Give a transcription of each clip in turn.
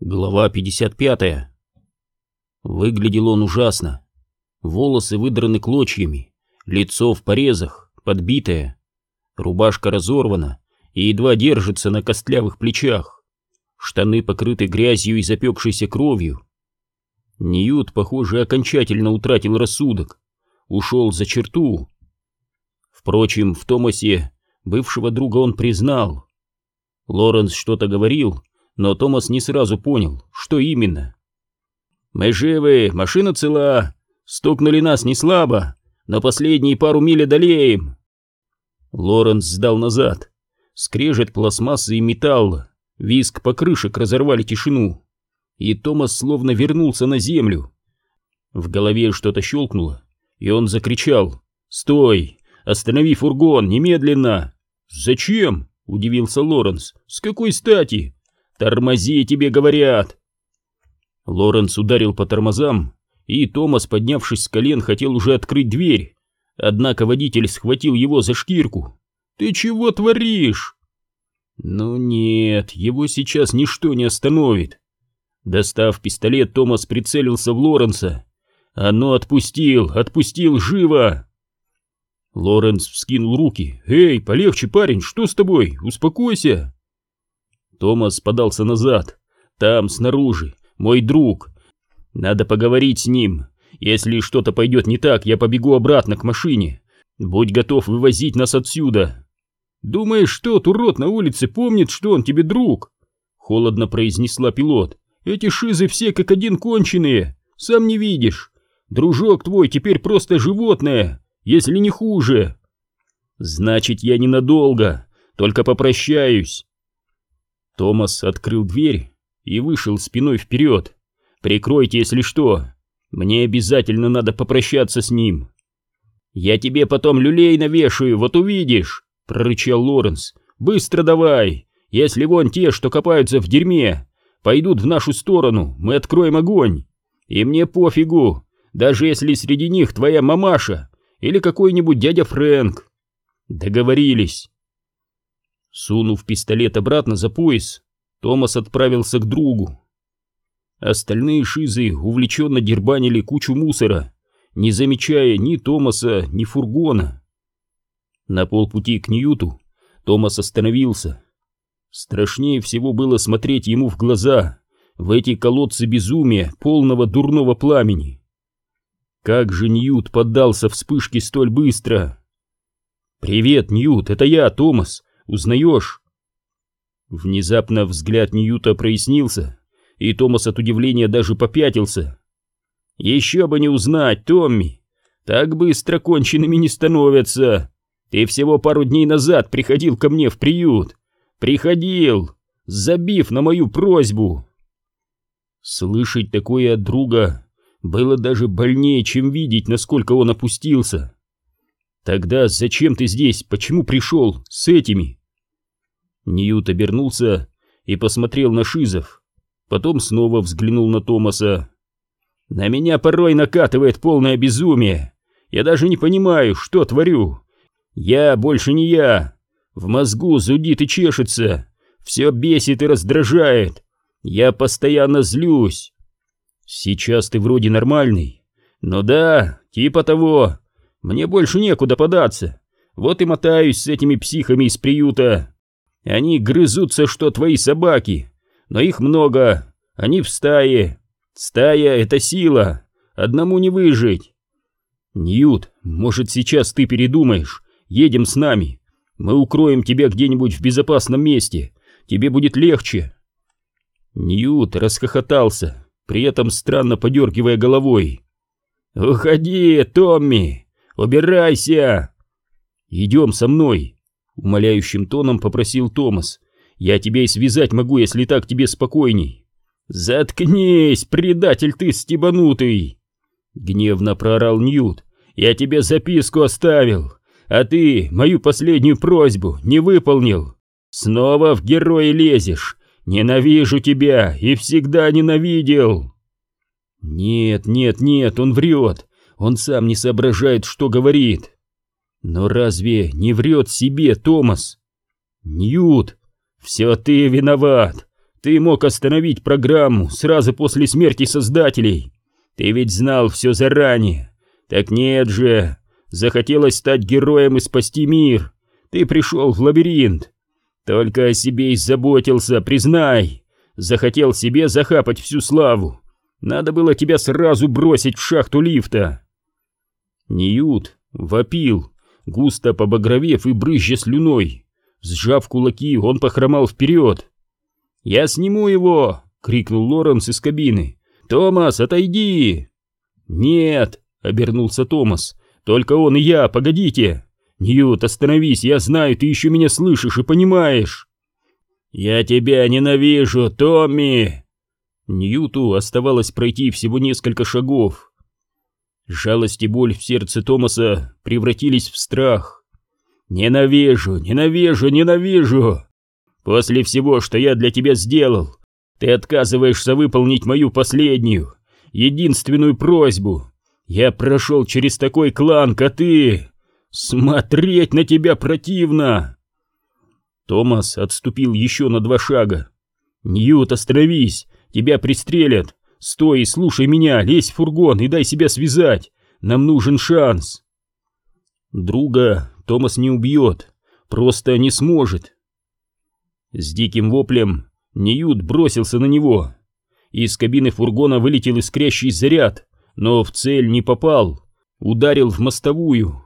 Глава 55 Выглядел он ужасно. Волосы выдраны клочьями, лицо в порезах, подбитое. Рубашка разорвана и едва держится на костлявых плечах. Штаны покрыты грязью и запекшейся кровью. Ньют, похоже, окончательно утратил рассудок. Ушел за черту. Впрочем, в Томасе бывшего друга он признал. Лоренс что-то говорил, но Томас не сразу понял, что именно. «Мы живы, машина цела, стукнули нас не слабо, но последние пару миль одолеем». Лоренс сдал назад. Скрежет пластмассы и металла, виск покрышек разорвали тишину, и Томас словно вернулся на землю. В голове что-то щелкнуло, и он закричал «Стой! Останови фургон, немедленно!» «Зачем?» — удивился Лоренс. «С какой стати? «Тормози, тебе говорят!» Лоренс ударил по тормозам, и Томас, поднявшись с колен, хотел уже открыть дверь. Однако водитель схватил его за шкирку. «Ты чего творишь?» «Ну нет, его сейчас ничто не остановит». Достав пистолет, Томас прицелился в Лоренса. «А ну отпустил, отпустил, живо!» Лоренс вскинул руки. «Эй, полегче, парень, что с тобой? Успокойся!» Томас подался назад. Там, снаружи, мой друг. Надо поговорить с ним. Если что-то пойдет не так, я побегу обратно к машине. Будь готов вывозить нас отсюда. Думаешь, что урод на улице помнит, что он тебе друг? Холодно произнесла пилот. Эти шизы все как один конченые. Сам не видишь. Дружок твой теперь просто животное, если не хуже. Значит, я ненадолго, только попрощаюсь. Томас открыл дверь и вышел спиной вперед. «Прикройте, если что. Мне обязательно надо попрощаться с ним». «Я тебе потом люлей навешаю, вот увидишь», — прорычал Лоренс. «Быстро давай, если вон те, что копаются в дерьме, пойдут в нашу сторону, мы откроем огонь. И мне пофигу, даже если среди них твоя мамаша или какой-нибудь дядя Фрэнк. Договорились». Сунув пистолет обратно за пояс, Томас отправился к другу. Остальные шизы увлеченно дербанили кучу мусора, не замечая ни Томаса, ни фургона. На полпути к Ньюту Томас остановился. Страшнее всего было смотреть ему в глаза, в эти колодцы безумия, полного дурного пламени. Как же Ньют поддался вспышке столь быстро! «Привет, Ньют, это я, Томас. Узнаешь?» Внезапно взгляд Ньюта прояснился, и Томас от удивления даже попятился. «Еще бы не узнать, Томми! Так быстро конченными не становятся! Ты всего пару дней назад приходил ко мне в приют! Приходил, забив на мою просьбу!» Слышать такое от друга было даже больнее, чем видеть, насколько он опустился. «Тогда зачем ты здесь? Почему пришел с этими?» Ньют обернулся и посмотрел на Шизов. Потом снова взглянул на Томаса. «На меня порой накатывает полное безумие. Я даже не понимаю, что творю. Я больше не я. В мозгу зудит и чешется. Все бесит и раздражает. Я постоянно злюсь. Сейчас ты вроде нормальный. Ну да, типа того. Мне больше некуда податься. Вот и мотаюсь с этими психами из приюта. Они грызутся, что твои собаки, но их много, они в стае. Стая — это сила, одному не выжить. Ньют, может, сейчас ты передумаешь, едем с нами. Мы укроем тебя где-нибудь в безопасном месте, тебе будет легче. Ньют расхохотался, при этом странно подергивая головой. «Уходи, Томми! Убирайся!» «Идем со мной!» Умоляющим тоном попросил Томас. «Я тебя и связать могу, если так тебе спокойней». «Заткнись, предатель ты стебанутый!» Гневно проорал Ньют. «Я тебе записку оставил, а ты мою последнюю просьбу не выполнил. Снова в герои лезешь. Ненавижу тебя и всегда ненавидел!» «Нет, нет, нет, он врет. Он сам не соображает, что говорит». Но разве не врет себе Томас? Ньют, все ты виноват. Ты мог остановить программу сразу после смерти создателей. Ты ведь знал все заранее. Так нет же, захотелось стать героем и спасти мир. Ты пришел в лабиринт. Только о себе и заботился, признай. Захотел себе захапать всю славу. Надо было тебя сразу бросить в шахту лифта. Ньют вопил, густо побагровев и брызжа слюной. Сжав кулаки, он похромал вперед. «Я сниму его!» — крикнул Лоренс из кабины. «Томас, отойди!» «Нет!» — обернулся Томас. «Только он и я, погодите!» «Ньют, остановись, я знаю, ты еще меня слышишь и понимаешь!» «Я тебя ненавижу, Томми!» Ньюту оставалось пройти всего несколько шагов. Жалость и боль в сердце Томаса превратились в страх. «Ненавижу, ненавижу, ненавижу! После всего, что я для тебя сделал, ты отказываешься выполнить мою последнюю, единственную просьбу. Я прошел через такой клан, а ты... Смотреть на тебя противно!» Томас отступил еще на два шага. «Ньют, остановись! Тебя пристрелят! Стой и слушай меня, лезь в фургон и дай себя связать! Нам нужен шанс!» Друга Томас не убьет, просто не сможет. С диким воплем Ньют бросился на него. Из кабины фургона вылетел искрящий заряд, но в цель не попал, ударил в мостовую.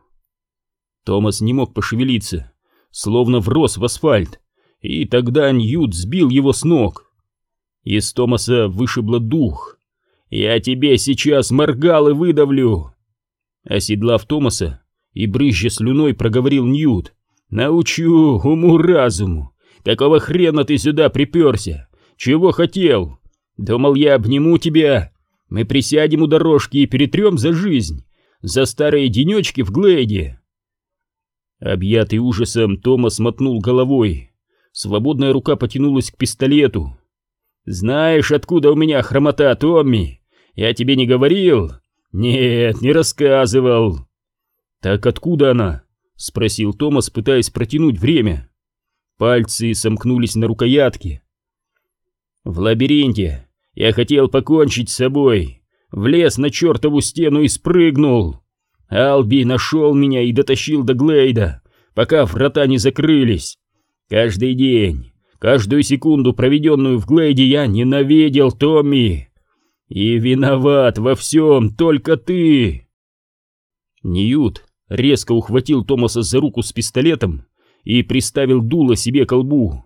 Томас не мог пошевелиться, словно врос в асфальт, и тогда Ньют сбил его с ног. Из Томаса вышибло дух. «Я тебе сейчас моргал и выдавлю!» Оседлав Томаса и брызжа слюной проговорил Ньют. «Научу уму-разуму! Какого хрена ты сюда приперся? Чего хотел? Думал, я обниму тебя. Мы присядем у дорожки и перетрем за жизнь, за старые денечки в Глейде. Объятый ужасом, Томас мотнул головой. Свободная рука потянулась к пистолету. «Знаешь, откуда у меня хромота, Томми? Я тебе не говорил?» «Нет, не рассказывал». «Так откуда она?» — спросил Томас, пытаясь протянуть время. Пальцы сомкнулись на рукоятке. В лабиринте я хотел покончить с собой. Влез на чертову стену и спрыгнул. Алби нашел меня и дотащил до Глейда, пока врата не закрылись. Каждый день, каждую секунду, проведенную в Глейде, я ненавидел Томми. И виноват во всем только ты. Ньют резко ухватил Томаса за руку с пистолетом и приставил дуло себе к лбу.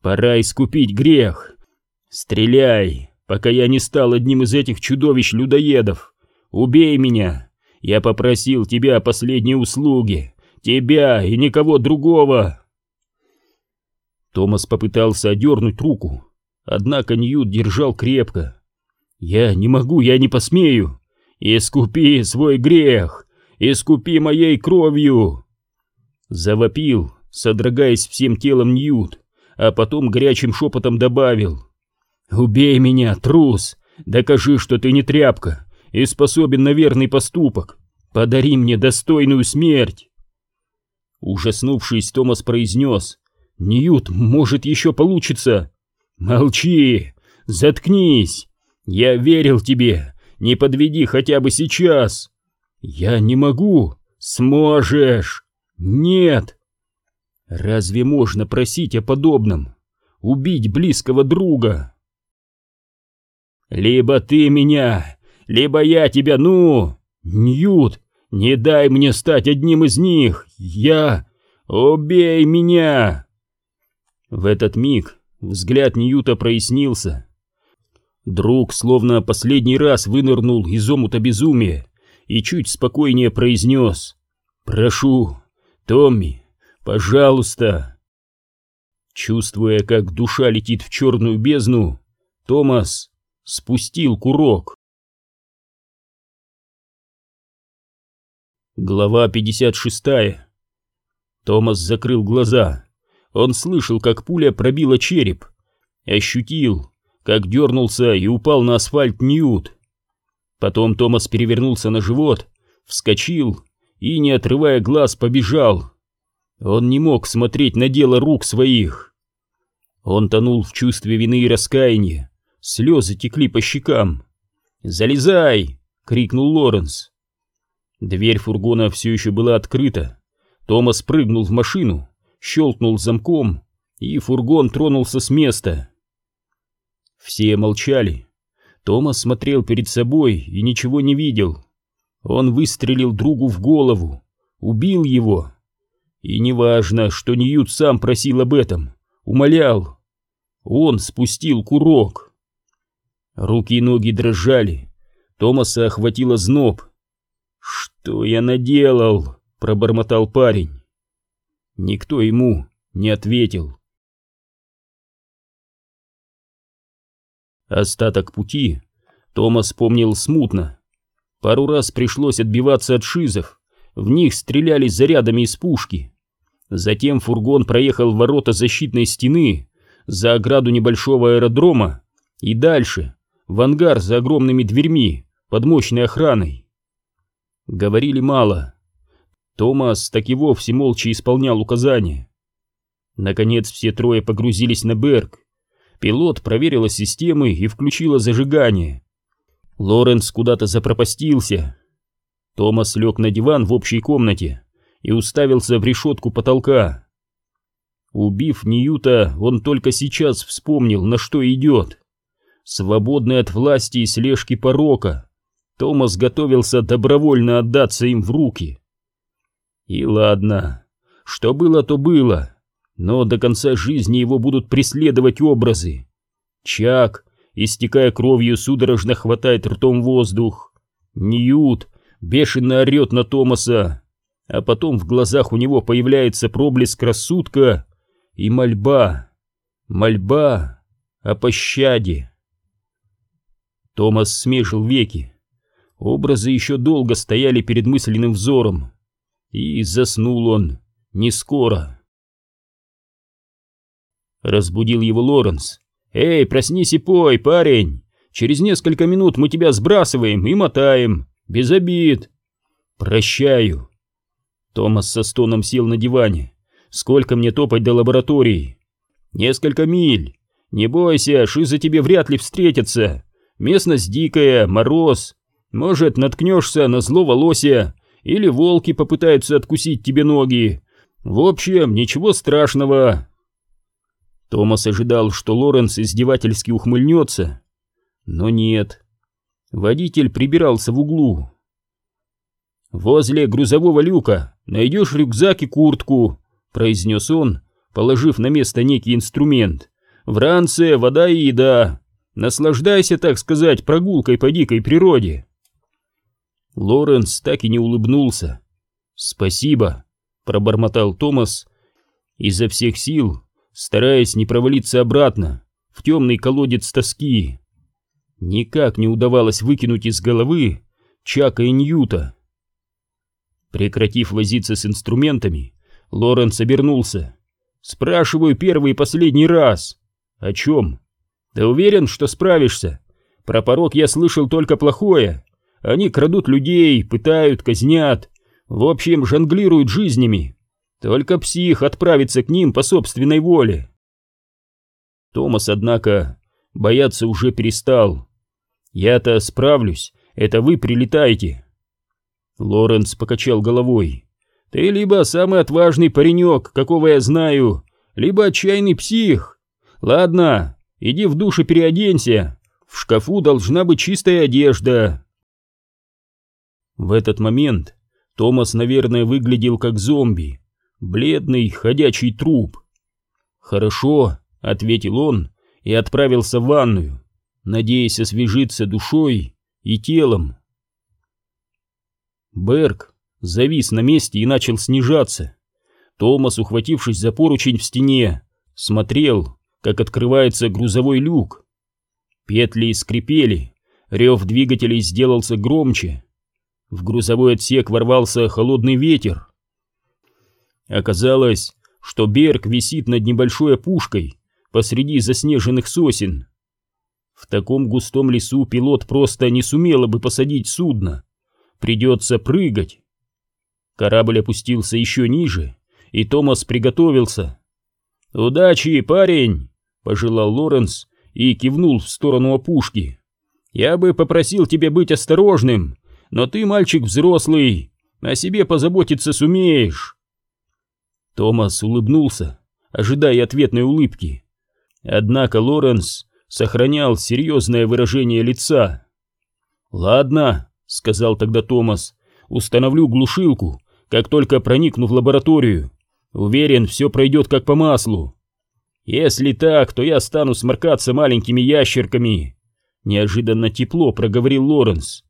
«Пора искупить грех. Стреляй, пока я не стал одним из этих чудовищ-людоедов. Убей меня. Я попросил тебя о последней услуге. Тебя и никого другого». Томас попытался одернуть руку, однако Ньют держал крепко. «Я не могу, я не посмею. Искупи свой грех, искупи моей кровью!» Завопил, содрогаясь всем телом Ньют, а потом горячим шепотом добавил. «Убей меня, трус! Докажи, что ты не тряпка и способен на верный поступок! Подари мне достойную смерть!» Ужаснувшись, Томас произнес. «Ньют, может, еще получится!» «Молчи! Заткнись! Я верил тебе! Не подведи хотя бы сейчас!» «Я не могу! Сможешь!» Нет! Разве можно просить о подобном? Убить близкого друга? Либо ты меня, либо я тебя, ну! Ньют, не дай мне стать одним из них! Я... Убей меня! В этот миг взгляд Ньюта прояснился. Друг словно последний раз вынырнул из омута безумия и чуть спокойнее произнес «Прошу, Томми, пожалуйста!» Чувствуя, как душа летит в черную бездну, Томас спустил курок. Глава 56 Томас закрыл глаза. Он слышал, как пуля пробила череп. Ощутил, как дернулся и упал на асфальт Ньют. Потом Томас перевернулся на живот, вскочил и, не отрывая глаз, побежал. Он не мог смотреть на дело рук своих. Он тонул в чувстве вины и раскаяния, слезы текли по щекам. «Залезай!» — крикнул Лоренс. Дверь фургона все еще была открыта. Томас прыгнул в машину, щелкнул замком, и фургон тронулся с места. Все молчали. Томас смотрел перед собой и ничего не видел. Он выстрелил другу в голову, убил его. И неважно, что Ньют сам просил об этом, умолял. Он спустил курок. Руки и ноги дрожали. Томаса охватило зноб. «Что я наделал?» — пробормотал парень. Никто ему не ответил. Остаток пути Томас помнил смутно. Пару раз пришлось отбиваться от шизов, в них стреляли зарядами из пушки. Затем фургон проехал ворота защитной стены, за ограду небольшого аэродрома и дальше, в ангар за огромными дверьми, под мощной охраной. Говорили мало. Томас так и вовсе молча исполнял указания. Наконец все трое погрузились на Берг. Пилот проверила системы и включила зажигание. Лоренс куда-то запропастился. Томас лег на диван в общей комнате и уставился в решетку потолка. Убив Ньюта, он только сейчас вспомнил, на что идет. Свободный от власти и слежки порока, Томас готовился добровольно отдаться им в руки. И ладно, что было, то было, но до конца жизни его будут преследовать образы. Чак, истекая кровью, судорожно хватает ртом воздух. Ньют бешено орет на Томаса, а потом в глазах у него появляется проблеск рассудка и мольба, мольба о пощаде. Томас смежил веки. Образы еще долго стояли перед мысленным взором. И заснул он не скоро. Разбудил его Лоренс. «Эй, проснись и пой, парень! Через несколько минут мы тебя сбрасываем и мотаем. Без обид!» «Прощаю!» Томас со стоном сел на диване. «Сколько мне топать до лаборатории?» «Несколько миль. Не бойся, шизы тебе вряд ли встретятся. Местность дикая, мороз. Может, наткнешься на злого лося, или волки попытаются откусить тебе ноги. В общем, ничего страшного. Томас ожидал, что Лоренс издевательски ухмыльнется, но нет. Водитель прибирался в углу. «Возле грузового люка найдешь рюкзак и куртку», — произнес он, положив на место некий инструмент. «В ранце вода и еда. Наслаждайся, так сказать, прогулкой по дикой природе. Лоренс так и не улыбнулся. «Спасибо», — пробормотал Томас, изо всех сил, стараясь не провалиться обратно в темный колодец тоски. Никак не удавалось выкинуть из головы Чака и Ньюта. Прекратив возиться с инструментами, Лоренс обернулся. «Спрашиваю первый и последний раз. О чем?» Ты уверен, что справишься? Про порог я слышал только плохое. Они крадут людей, пытают, казнят. В общем, жонглируют жизнями. Только псих отправится к ним по собственной воле. Томас, однако, бояться уже перестал. Я-то справлюсь, это вы прилетаете. Лоренс покачал головой. Ты либо самый отважный паренек, какого я знаю, либо отчаянный псих. Ладно, Иди в душ и переоденься. В шкафу должна быть чистая одежда. В этот момент Томас, наверное, выглядел как зомби. Бледный, ходячий труп. «Хорошо», — ответил он и отправился в ванную, надеясь освежиться душой и телом. Берг завис на месте и начал снижаться. Томас, ухватившись за поручень в стене, смотрел, как открывается грузовой люк. Петли скрипели, рев двигателей сделался громче. В грузовой отсек ворвался холодный ветер. Оказалось, что Берг висит над небольшой опушкой посреди заснеженных сосен. В таком густом лесу пилот просто не сумела бы посадить судно. Придется прыгать. Корабль опустился еще ниже, и Томас приготовился. «Удачи, парень!» — пожелал Лоренс и кивнул в сторону опушки. «Я бы попросил тебя быть осторожным, но ты мальчик взрослый, о себе позаботиться сумеешь». Томас улыбнулся, ожидая ответной улыбки. Однако Лоренс сохранял серьезное выражение лица. «Ладно», — сказал тогда Томас, — «установлю глушилку, как только проникну в лабораторию. Уверен, все пройдет как по маслу». «Если так, то я стану сморкаться маленькими ящерками», — неожиданно тепло проговорил Лоренс.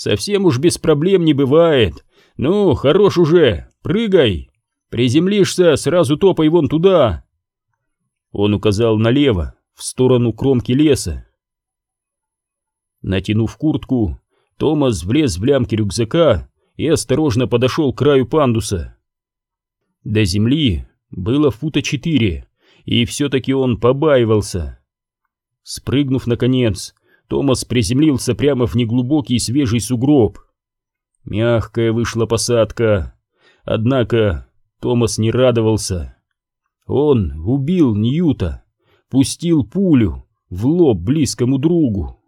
«Совсем уж без проблем не бывает. Ну, хорош уже, прыгай. Приземлишься, сразу топай вон туда». Он указал налево, в сторону кромки леса. Натянув куртку, Томас влез в лямки рюкзака и осторожно подошел к краю пандуса. До земли было фута четыре, и все-таки он побаивался. Спрыгнув наконец, Томас приземлился прямо в неглубокий свежий сугроб. Мягкая вышла посадка, однако Томас не радовался. Он убил Ньюта, пустил пулю в лоб близкому другу.